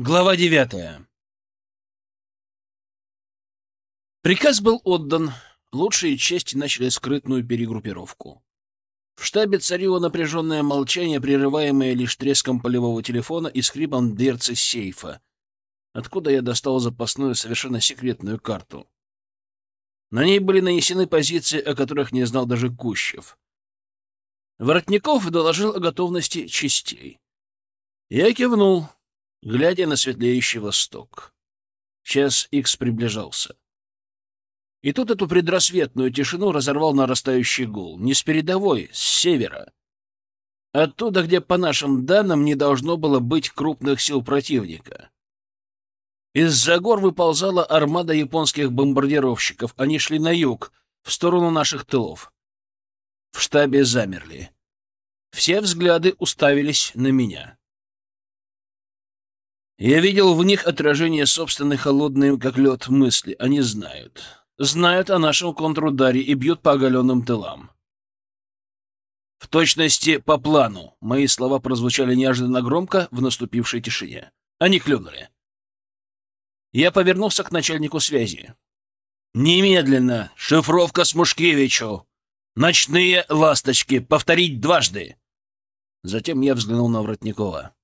Глава девятая. Приказ был отдан. Лучшие части начали скрытную перегруппировку. В штабе царило напряженное молчание, прерываемое лишь треском полевого телефона и скрипом дверцы сейфа, откуда я достал запасную совершенно секретную карту. На ней были нанесены позиции, о которых не знал даже Кущев. Воротников доложил о готовности частей. Я кивнул глядя на светлеющий восток. Час Икс приближался. И тут эту предрассветную тишину разорвал нарастающий гул. Не с передовой, с севера. Оттуда, где, по нашим данным, не должно было быть крупных сил противника. Из-за гор выползала армада японских бомбардировщиков. Они шли на юг, в сторону наших тылов. В штабе замерли. Все взгляды уставились на меня. Я видел в них отражение собственной холодной, как лед, мысли. Они знают. Знают о нашем контрударе и бьют по оголенным тылам. В точности по плану. Мои слова прозвучали неожиданно громко в наступившей тишине. Они клюнули. Я повернулся к начальнику связи. «Немедленно! Шифровка с Мушкевичу! Ночные ласточки! Повторить дважды!» Затем я взглянул на Воротникова.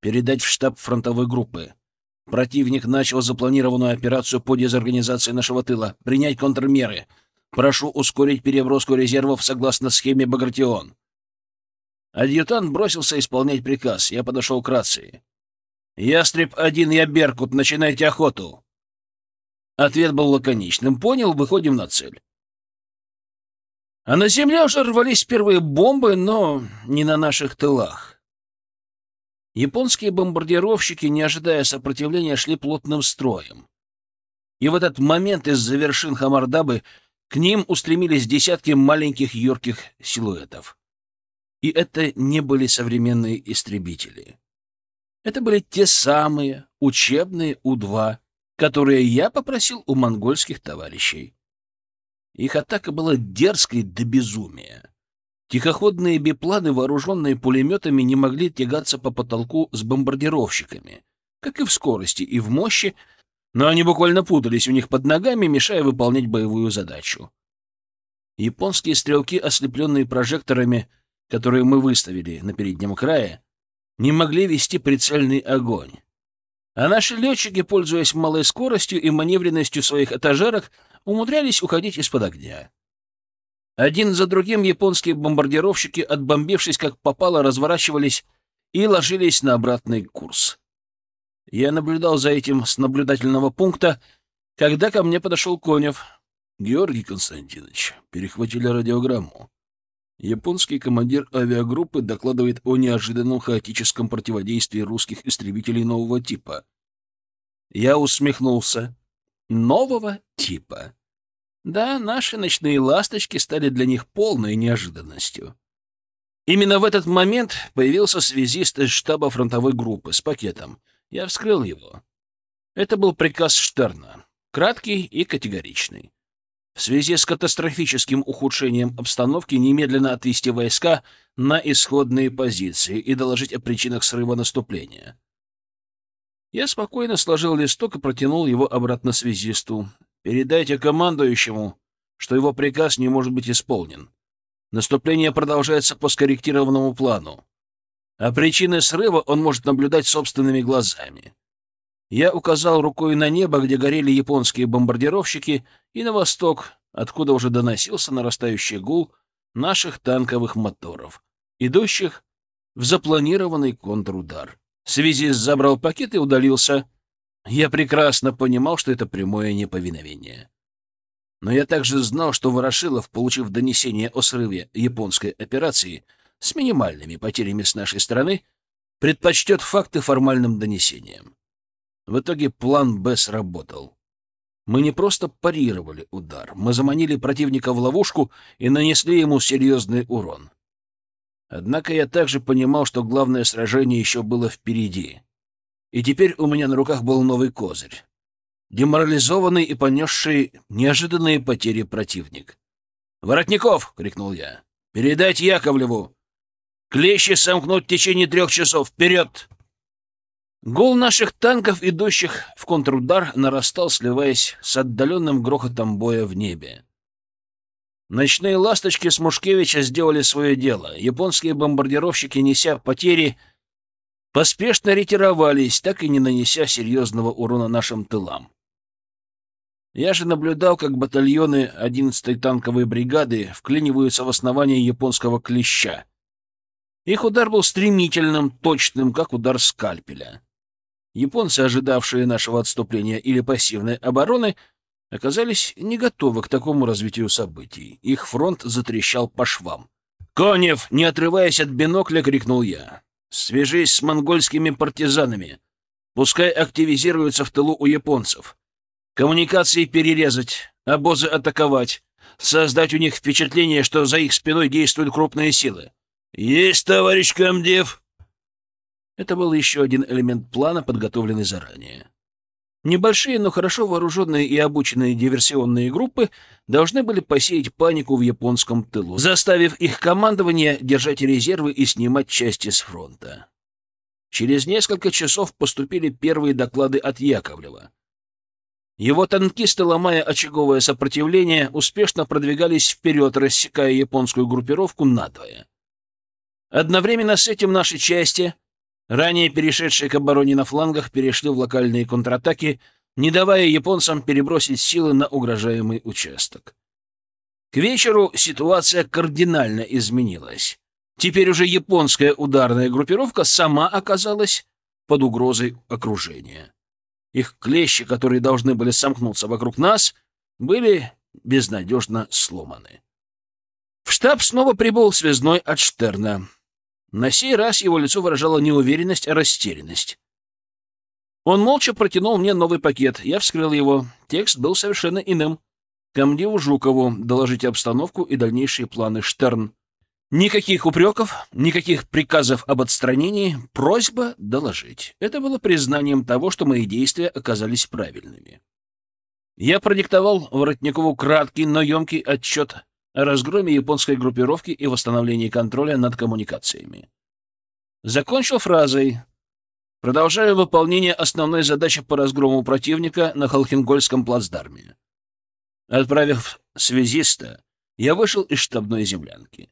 Передать в штаб фронтовой группы. Противник начал запланированную операцию по дезорганизации нашего тыла. Принять контрмеры. Прошу ускорить переброску резервов согласно схеме «Багратион». Адъютант бросился исполнять приказ. Я подошел к рации. «Ястреб-1, я Беркут, начинайте охоту!» Ответ был лаконичным. «Понял, выходим на цель». А на земле уже рвались первые бомбы, но не на наших тылах. Японские бомбардировщики, не ожидая сопротивления, шли плотным строем. И в этот момент из-за вершин Хамардабы к ним устремились десятки маленьких юрких силуэтов. И это не были современные истребители. Это были те самые учебные У-2, которые я попросил у монгольских товарищей. Их атака была дерзкой до безумия. Тихоходные бипланы, вооруженные пулеметами, не могли тягаться по потолку с бомбардировщиками, как и в скорости, и в мощи, но они буквально путались у них под ногами, мешая выполнять боевую задачу. Японские стрелки, ослепленные прожекторами, которые мы выставили на переднем крае, не могли вести прицельный огонь. А наши летчики, пользуясь малой скоростью и маневренностью своих этажерок, умудрялись уходить из-под огня. Один за другим японские бомбардировщики, отбомбившись как попало, разворачивались и ложились на обратный курс. Я наблюдал за этим с наблюдательного пункта, когда ко мне подошел Конев. «Георгий Константинович, перехватили радиограмму. Японский командир авиагруппы докладывает о неожиданном хаотическом противодействии русских истребителей нового типа. Я усмехнулся. Нового типа. Да, наши ночные ласточки стали для них полной неожиданностью. Именно в этот момент появился связист из штаба фронтовой группы с пакетом. Я вскрыл его. Это был приказ Штерна, краткий и категоричный. В связи с катастрофическим ухудшением обстановки немедленно отвести войска на исходные позиции и доложить о причинах срыва наступления. Я спокойно сложил листок и протянул его обратно связисту. Передайте командующему, что его приказ не может быть исполнен. Наступление продолжается по скорректированному плану. А причины срыва он может наблюдать собственными глазами. Я указал рукой на небо, где горели японские бомбардировщики, и на восток, откуда уже доносился нарастающий гул наших танковых моторов, идущих в запланированный контрудар. Связист забрал пакет и удалился. Я прекрасно понимал, что это прямое неповиновение. Но я также знал, что Ворошилов, получив донесение о срыве японской операции с минимальными потерями с нашей стороны, предпочтет факты формальным донесениям. В итоге план «Б» сработал. Мы не просто парировали удар, мы заманили противника в ловушку и нанесли ему серьезный урон. Однако я также понимал, что главное сражение еще было впереди. И теперь у меня на руках был новый козырь. Деморализованный и понесший неожиданные потери противник. «Воротников!» — крикнул я. «Передать Яковлеву! Клещи сомкнуть в течение трех часов! Вперед!» Гул наших танков, идущих в контрудар, нарастал, сливаясь с отдаленным грохотом боя в небе. Ночные ласточки с Мушкевича сделали свое дело. Японские бомбардировщики, неся потери, поспешно ретировались, так и не нанеся серьезного урона нашим тылам. Я же наблюдал, как батальоны 11-й танковой бригады вклиниваются в основание японского клеща. Их удар был стремительным, точным, как удар скальпеля. Японцы, ожидавшие нашего отступления или пассивной обороны, оказались не готовы к такому развитию событий. Их фронт затрещал по швам. «Конев, не отрываясь от бинокля, крикнул я. «Свяжись с монгольскими партизанами. Пускай активизируются в тылу у японцев. Коммуникации перерезать, обозы атаковать, создать у них впечатление, что за их спиной действуют крупные силы. «Есть, товарищ комдив!» Это был еще один элемент плана, подготовленный заранее. Небольшие, но хорошо вооруженные и обученные диверсионные группы должны были посеять панику в японском тылу, заставив их командование держать резервы и снимать части с фронта. Через несколько часов поступили первые доклады от Яковлева. Его танкисты, ломая очаговое сопротивление, успешно продвигались вперед, рассекая японскую группировку надвое. Одновременно с этим наши части, ранее перешедшие к обороне на флангах, перешли в локальные контратаки, не давая японцам перебросить силы на угрожаемый участок. К вечеру ситуация кардинально изменилась. Теперь уже японская ударная группировка сама оказалась под угрозой окружения. Их клещи, которые должны были сомкнуться вокруг нас, были безнадежно сломаны. В штаб снова прибыл связной от Штерна. На сей раз его лицо выражало не уверенность, а растерянность. Он молча протянул мне новый пакет. Я вскрыл его. Текст был совершенно иным. Комдиву Жукову доложить обстановку и дальнейшие планы Штерн. Никаких упреков, никаких приказов об отстранении, просьба доложить. Это было признанием того, что мои действия оказались правильными. Я продиктовал Воротникову краткий, но емкий отчет разгроме японской группировки и восстановлении контроля над коммуникациями. Закончил фразой «Продолжаю выполнение основной задачи по разгрому противника на Холхенгольском плацдарме». Отправив связиста, я вышел из штабной землянки.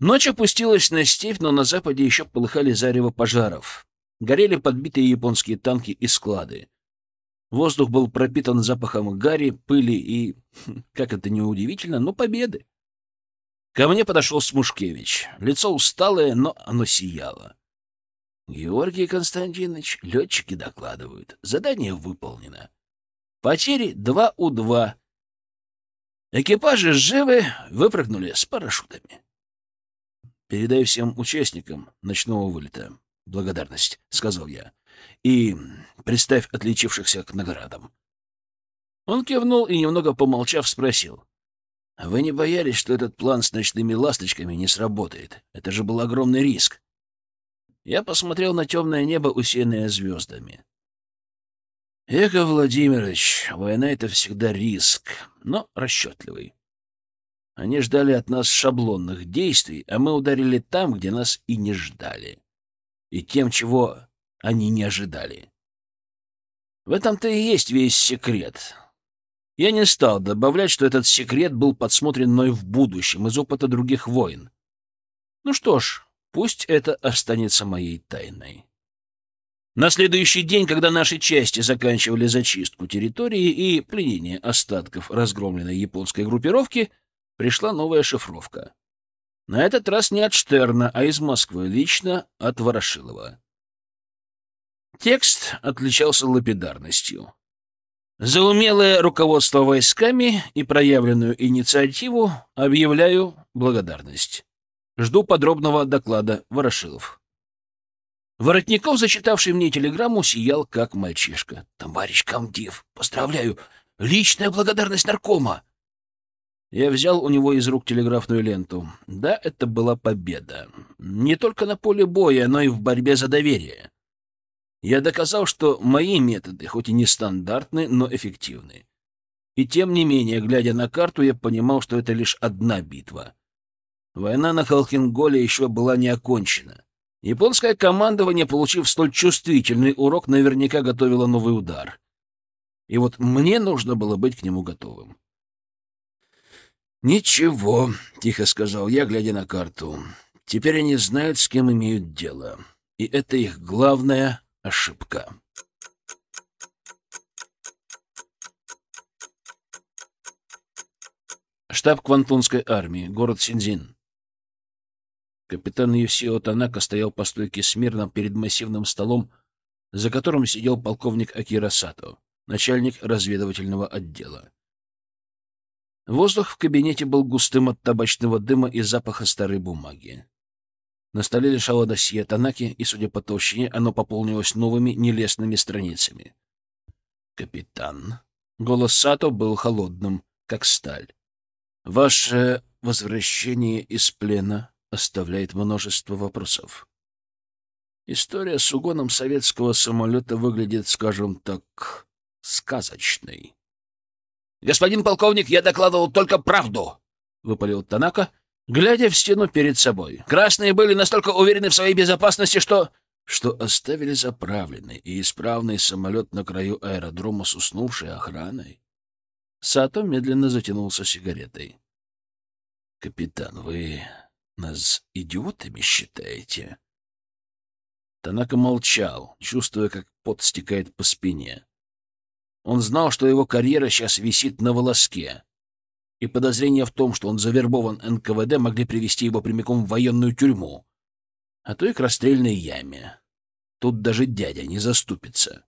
Ночь опустилась на степь, но на западе еще полыхали зарево пожаров. Горели подбитые японские танки и склады. Воздух был пропитан запахом гари, пыли и, как это не удивительно, но победы. Ко мне подошел Смушкевич. Лицо усталое, но оно сияло. Георгий Константинович, летчики докладывают. Задание выполнено. Потери 2 у 2. Экипажи живы, выпрыгнули с парашютами. Передай всем участникам ночного вылета благодарность, — сказал я, — и представь отличившихся к наградам. Он кивнул и, немного помолчав, спросил. — Вы не боялись, что этот план с ночными ласточками не сработает? Это же был огромный риск. Я посмотрел на темное небо, усеянное звездами. Эко, Владимирович, война — это всегда риск, но расчетливый. Они ждали от нас шаблонных действий, а мы ударили там, где нас и не ждали. И тем, чего они не ожидали. В этом-то и есть весь секрет. Я не стал добавлять, что этот секрет был подсмотрен мной в будущем из опыта других войн. Ну что ж, пусть это останется моей тайной. На следующий день, когда наши части заканчивали зачистку территории и пленение остатков разгромленной японской группировки, пришла новая шифровка. На этот раз не от Штерна, а из Москвы, лично от Ворошилова. Текст отличался лапидарностью. За умелое руководство войсками и проявленную инициативу объявляю благодарность. Жду подробного доклада Ворошилов. Воротников, зачитавший мне телеграмму, сиял как мальчишка. «Товарищ комдив, поздравляю! Личная благодарность наркома! Я взял у него из рук телеграфную ленту. Да, это была победа. Не только на поле боя, но и в борьбе за доверие. Я доказал, что мои методы, хоть и нестандартны, но эффективны. И тем не менее, глядя на карту, я понимал, что это лишь одна битва. Война на Халхинголе еще была не окончена. Японское командование, получив столь чувствительный урок, наверняка готовило новый удар. И вот мне нужно было быть к нему готовым. «Ничего», — тихо сказал я, глядя на карту. «Теперь они знают, с кем имеют дело. И это их главная ошибка». Штаб Квантунской армии, город Синзин. Капитан Юсио Танака стоял по стойке смирно перед массивным столом, за которым сидел полковник Акира Сато, начальник разведывательного отдела. Воздух в кабинете был густым от табачного дыма и запаха старой бумаги. На столе лежало досье Танаки, и, судя по толщине, оно пополнилось новыми нелестными страницами. «Капитан». Голос Сато был холодным, как сталь. «Ваше возвращение из плена оставляет множество вопросов. История с угоном советского самолета выглядит, скажем так, сказочной. «Господин полковник, я докладывал только правду!» — выпалил Танака, глядя в стену перед собой. «Красные были настолько уверены в своей безопасности, что...» что оставили заправленный и исправный самолет на краю аэродрома с уснувшей охраной. Сато медленно затянулся сигаретой. «Капитан, вы нас идиотами считаете?» Танака молчал, чувствуя, как пот стекает по спине. Он знал, что его карьера сейчас висит на волоске, и подозрения в том, что он завербован НКВД, могли привести его прямиком в военную тюрьму, а то и к расстрельной яме. Тут даже дядя не заступится.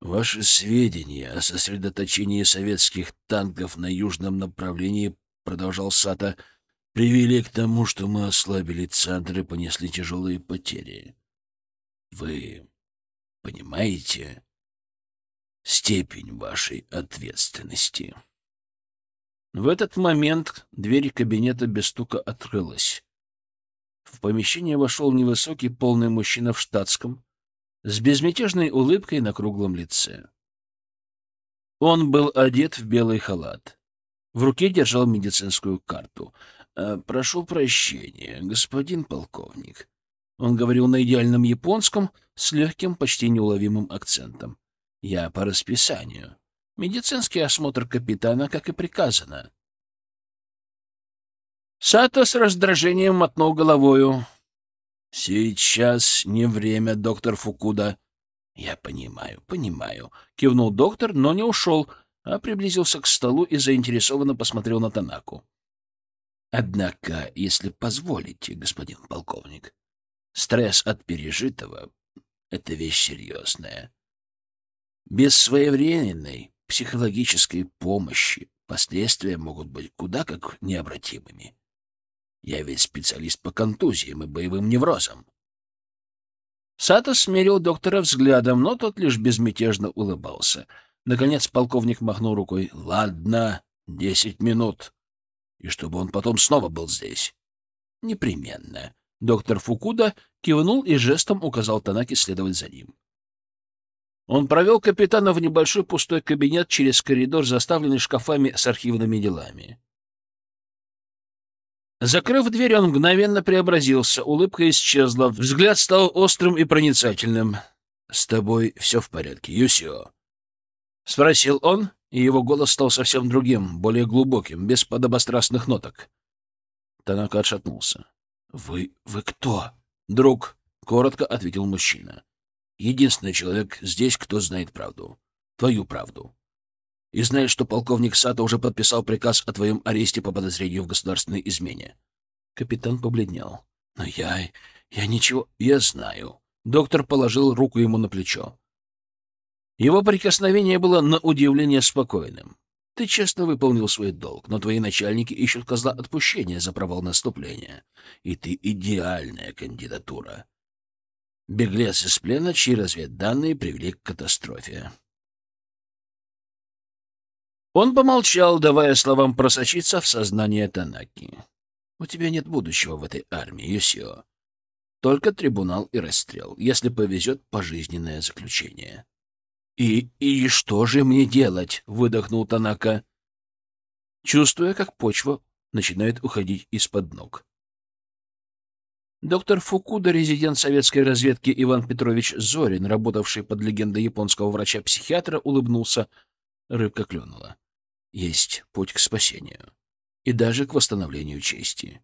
Ваши сведения о сосредоточении советских танков на южном направлении, продолжал Сата, привели к тому, что мы ослабили центры и понесли тяжелые потери. Вы понимаете, степень вашей ответственности. В этот момент дверь кабинета без стука открылась. В помещение вошел невысокий полный мужчина в штатском, с безмятежной улыбкой на круглом лице. Он был одет в белый халат. В руке держал медицинскую карту. «Э, «Прошу прощения, господин полковник». Он говорил на идеальном японском с легким, почти неуловимым акцентом. Я по расписанию. Медицинский осмотр капитана, как и приказано. Сато с раздражением мотнул головою. «Сейчас не время, доктор Фукуда». «Я понимаю, понимаю», — кивнул доктор, но не ушел, а приблизился к столу и заинтересованно посмотрел на Танаку. «Однако, если позволите, господин полковник, стресс от пережитого — это вещь серьезная. Без своевременной психологической помощи последствия могут быть куда как необратимыми. Я ведь специалист по контузиям и боевым неврозам. Сато смерил доктора взглядом, но тот лишь безмятежно улыбался. Наконец полковник махнул рукой. «Ладно, десять минут. И чтобы он потом снова был здесь». «Непременно». Доктор Фукуда кивнул и жестом указал Танаки следовать за ним. Он провел капитана в небольшой пустой кабинет через коридор, заставленный шкафами с архивными делами. Закрыв дверь, он мгновенно преобразился, улыбка исчезла, взгляд стал острым и проницательным. — С тобой все в порядке, Юсио? — спросил он, и его голос стал совсем другим, более глубоким, без подобострастных ноток. Танака отшатнулся. — Вы... вы кто? — Друг, — коротко ответил мужчина. Единственный человек здесь, кто знает правду. Твою правду. И знает, что полковник Сато уже подписал приказ о твоем аресте по подозрению в государственной измене. Капитан побледнел. Но я... я ничего... Я знаю. Доктор положил руку ему на плечо. Его прикосновение было на удивление спокойным. Ты честно выполнил свой долг, но твои начальники ищут козла отпущения за провал наступления. И ты идеальная кандидатура. Беглец из плена, чьи разведданные привели к катастрофе. Он помолчал, давая словам просочиться в сознание Танаки. «У тебя нет будущего в этой армии, Юсио. Только трибунал и расстрел, если повезет пожизненное заключение». «И... и что же мне делать?» — выдохнул Танака, чувствуя, как почва начинает уходить из-под ног. Доктор Фукуда, резидент советской разведки Иван Петрович Зорин, работавший под легендой японского врача-психиатра, улыбнулся. Рыбка клюнула. Есть путь к спасению. И даже к восстановлению чести.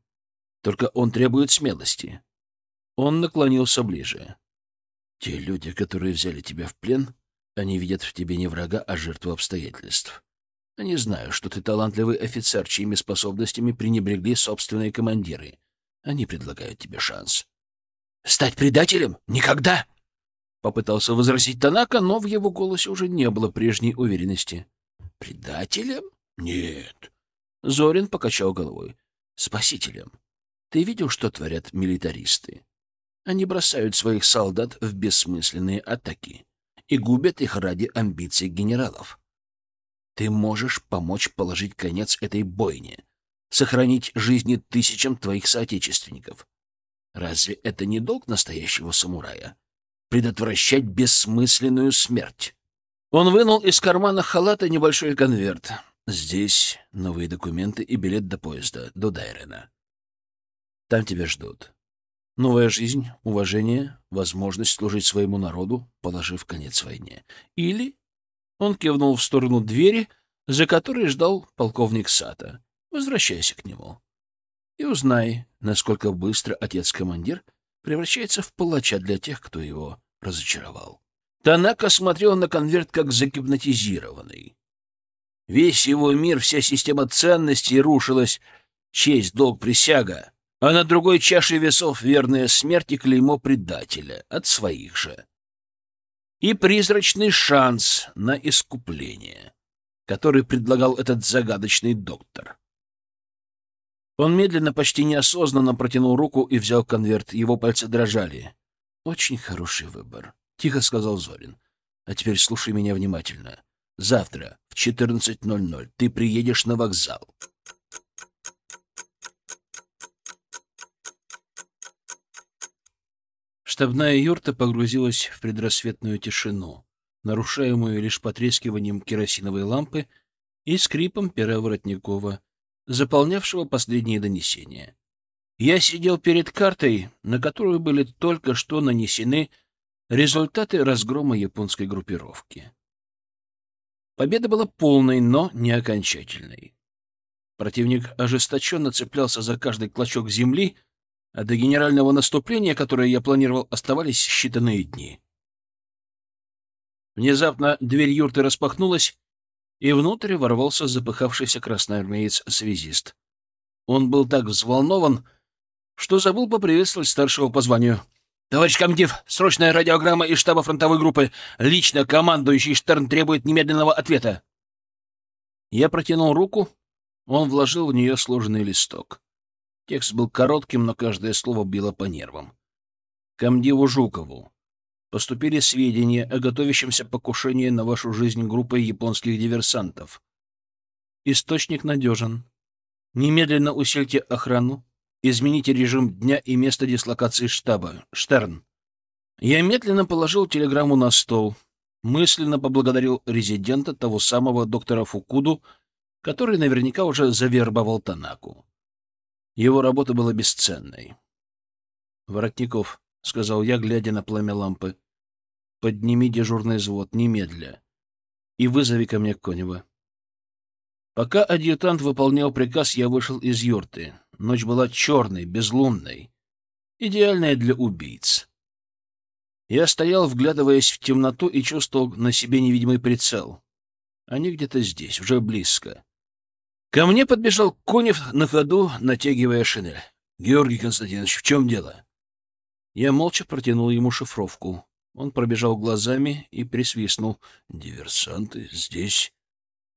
Только он требует смелости. Он наклонился ближе. Те люди, которые взяли тебя в плен, они видят в тебе не врага, а жертву обстоятельств. Они знают, что ты талантливый офицер, чьими способностями пренебрегли собственные командиры. Они предлагают тебе шанс. «Стать предателем? Никогда!» Попытался возразить Танака, но в его голосе уже не было прежней уверенности. «Предателем? Нет». Зорин покачал головой. «Спасителем. Ты видел, что творят милитаристы? Они бросают своих солдат в бессмысленные атаки и губят их ради амбиций генералов. Ты можешь помочь положить конец этой бойне, сохранить жизни тысячам твоих соотечественников. Разве это не долг настоящего самурая? Предотвращать бессмысленную смерть. Он вынул из кармана халата небольшой конверт. Здесь новые документы и билет до поезда, до Дайрена. Там тебя ждут. Новая жизнь, уважение, возможность служить своему народу, положив конец войне. Или он кивнул в сторону двери, за которой ждал полковник Сата. Возвращайся к нему. И узнай, насколько быстро отец-командир превращается в палача для тех, кто его разочаровал. Танака смотрел на конверт как загипнотизированный. Весь его мир, вся система ценностей рушилась. Честь, долг, присяга а на другой чаше весов верная смерть и клеймо предателя от своих же. И призрачный шанс на искупление, который предлагал этот загадочный доктор. Он медленно, почти неосознанно протянул руку и взял конверт. Его пальцы дрожали. «Очень хороший выбор», — тихо сказал Зорин. «А теперь слушай меня внимательно. Завтра в 14.00 ты приедешь на вокзал». Штабная юрта погрузилась в предрассветную тишину, нарушаемую лишь потрескиванием керосиновой лампы и скрипом пера Воротникова, заполнявшего последние донесения. Я сидел перед картой, на которую были только что нанесены результаты разгрома японской группировки. Победа была полной, но не окончательной. Противник ожесточенно цеплялся за каждый клочок земли, а до генерального наступления, которое я планировал, оставались считанные дни. Внезапно дверь юрты распахнулась, и внутрь ворвался запыхавшийся красноармеец-связист. Он был так взволнован, что забыл поприветствовать старшего по званию. «Товарищ комдив, срочная радиограмма из штаба фронтовой группы. Лично командующий Штерн требует немедленного ответа». Я протянул руку, он вложил в нее сложенный листок. Текст был коротким, но каждое слово било по нервам. Комдиву Жукову. Поступили сведения о готовящемся покушении на вашу жизнь группой японских диверсантов. Источник надежен. Немедленно усильте охрану. Измените режим дня и место дислокации штаба. Штерн. Я медленно положил телеграмму на стол. Мысленно поблагодарил резидента, того самого доктора Фукуду, который наверняка уже завербовал Танаку. Его работа была бесценной. «Воротников», — сказал я, глядя на пламя лампы, — «подними дежурный взвод, немедля, и вызови ко мне Конева». Пока адъютант выполнял приказ, я вышел из юрты. Ночь была черной, безлунной, идеальная для убийц. Я стоял, вглядываясь в темноту, и чувствовал на себе невидимый прицел. Они где-то здесь, уже близко. Ко мне подбежал Конев на ходу, натягивая шинель. — Георгий Константинович, в чем дело? Я молча протянул ему шифровку. Он пробежал глазами и присвистнул. — Диверсанты здесь?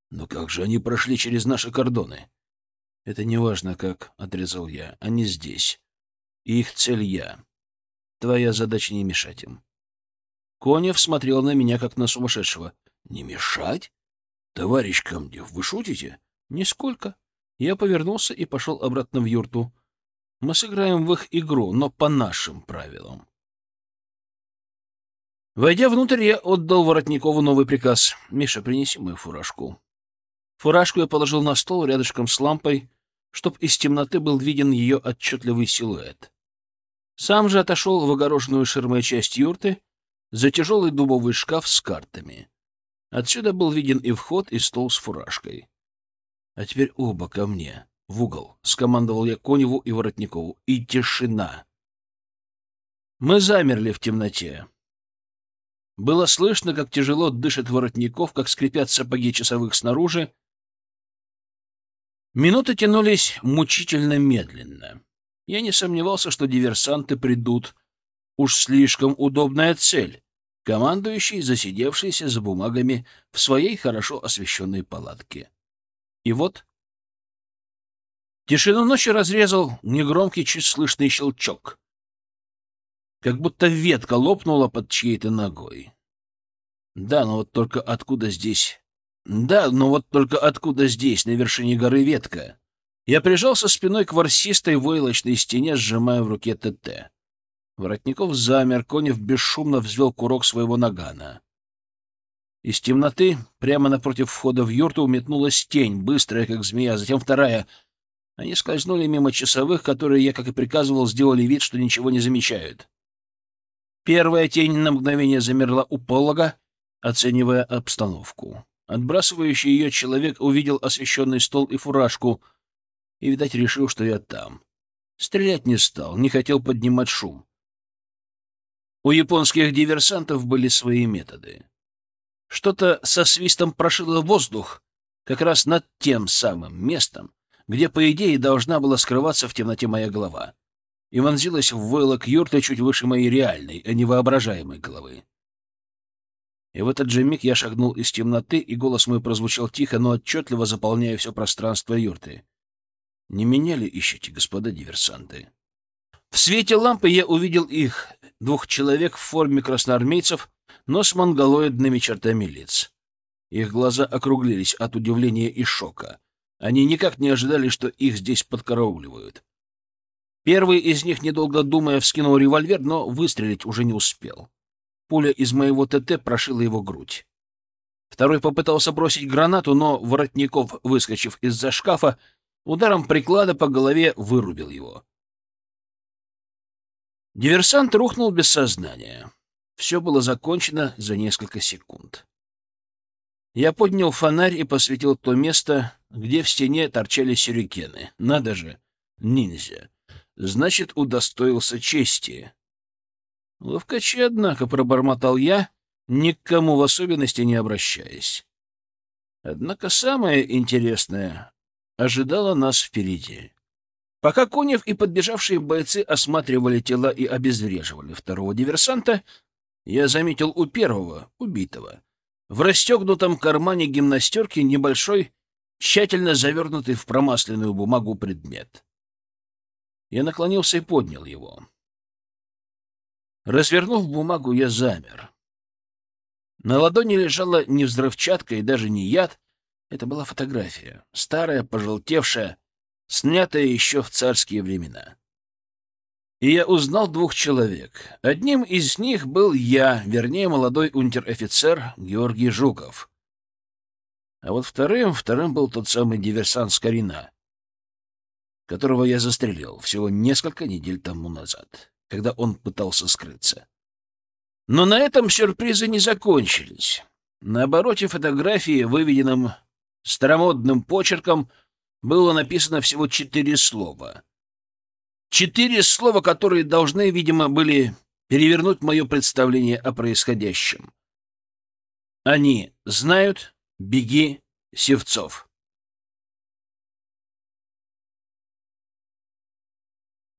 Но как же они прошли через наши кордоны? — Это не важно, как, — отрезал я. — Они здесь. И их цель я. Твоя задача не мешать им. Конев смотрел на меня, как на сумасшедшего. — Не мешать? Товарищ Камдев, вы шутите? Нисколько. Я повернулся и пошел обратно в юрту. Мы сыграем в их игру, но по нашим правилам. Войдя внутрь, я отдал Воротникову новый приказ. «Миша, принеси мою фуражку». Фуражку я положил на стол рядышком с лампой, чтоб из темноты был виден ее отчетливый силуэт. Сам же отошел в огороженную ширмой часть юрты за тяжелый дубовый шкаф с картами. Отсюда был виден и вход, и стол с фуражкой. А теперь оба ко мне, в угол, — скомандовал я Коневу и Воротникову. И тишина. Мы замерли в темноте. Было слышно, как тяжело дышит Воротников, как скрипят сапоги часовых снаружи. Минуты тянулись мучительно медленно. Я не сомневался, что диверсанты придут. Уж слишком удобная цель командующий, засидевшийся за бумагами в своей хорошо освещенной палатке. И вот... Тишину ночи разрезал негромкий, чуть слышный щелчок. Как будто ветка лопнула под чьей-то ногой. Да, но вот только откуда здесь... Да, но вот только откуда здесь, на вершине горы, ветка? Я прижался спиной к ворсистой войлочной стене, сжимая в руке ТТ. Воротников замер, Конев бесшумно взвел курок своего нагана. Из темноты прямо напротив входа в юрту метнулась тень, быстрая, как змея, затем вторая. Они скользнули мимо часовых, которые, я, как и приказывал, сделали вид, что ничего не замечают. Первая тень на мгновение замерла у полога, оценивая обстановку. Отбрасывающий ее человек увидел освещенный стол и фуражку и, видать, решил, что я там. Стрелять не стал, не хотел поднимать шум. У японских диверсантов были свои методы. Что-то со свистом прошило воздух как раз над тем самым местом, где, по идее, должна была скрываться в темноте моя голова, и вонзилась в войлок юрты чуть выше моей реальной, а не воображаемой головы. И в этот же миг я шагнул из темноты, и голос мой прозвучал тихо, но отчетливо заполняя все пространство юрты. «Не меня ли ищете, господа диверсанты?» В свете лампы я увидел их, двух человек в форме красноармейцев, но с монголоидными чертами лиц. Их глаза округлились от удивления и шока. Они никак не ожидали, что их здесь подкарауливают. Первый из них, недолго думая, вскинул револьвер, но выстрелить уже не успел. Пуля из моего ТТ прошила его грудь. Второй попытался бросить гранату, но Воротников, выскочив из-за шкафа, ударом приклада по голове вырубил его. Диверсант рухнул без сознания. Все было закончено за несколько секунд. Я поднял фонарь и посветил то место, где в стене торчали сюрикены. Надо же, ниндзя. Значит, удостоился чести. Ловкачи, однако, пробормотал я, ни к кому в особенности не обращаясь. Однако самое интересное ожидало нас впереди. Пока Конев и подбежавшие бойцы осматривали тела и обезвреживали второго диверсанта, я заметил у первого, убитого, в расстегнутом кармане гимнастерки небольшой, тщательно завернутый в промасленную бумагу предмет. Я наклонился и поднял его. Развернув бумагу, я замер. На ладони лежала не взрывчатка и даже не яд. Это была фотография, старая, пожелтевшая, снятое еще в царские времена. И я узнал двух человек. Одним из них был я, вернее, молодой унтер-офицер Георгий Жуков. А вот вторым, вторым был тот самый диверсант Скорина, которого я застрелил всего несколько недель тому назад, когда он пытался скрыться. Но на этом сюрпризы не закончились. На обороте фотографии, выведенном старомодным почерком, было написано всего четыре слова. Четыре слова, которые должны, видимо, были перевернуть мое представление о происходящем. Они знают «Беги, Севцов».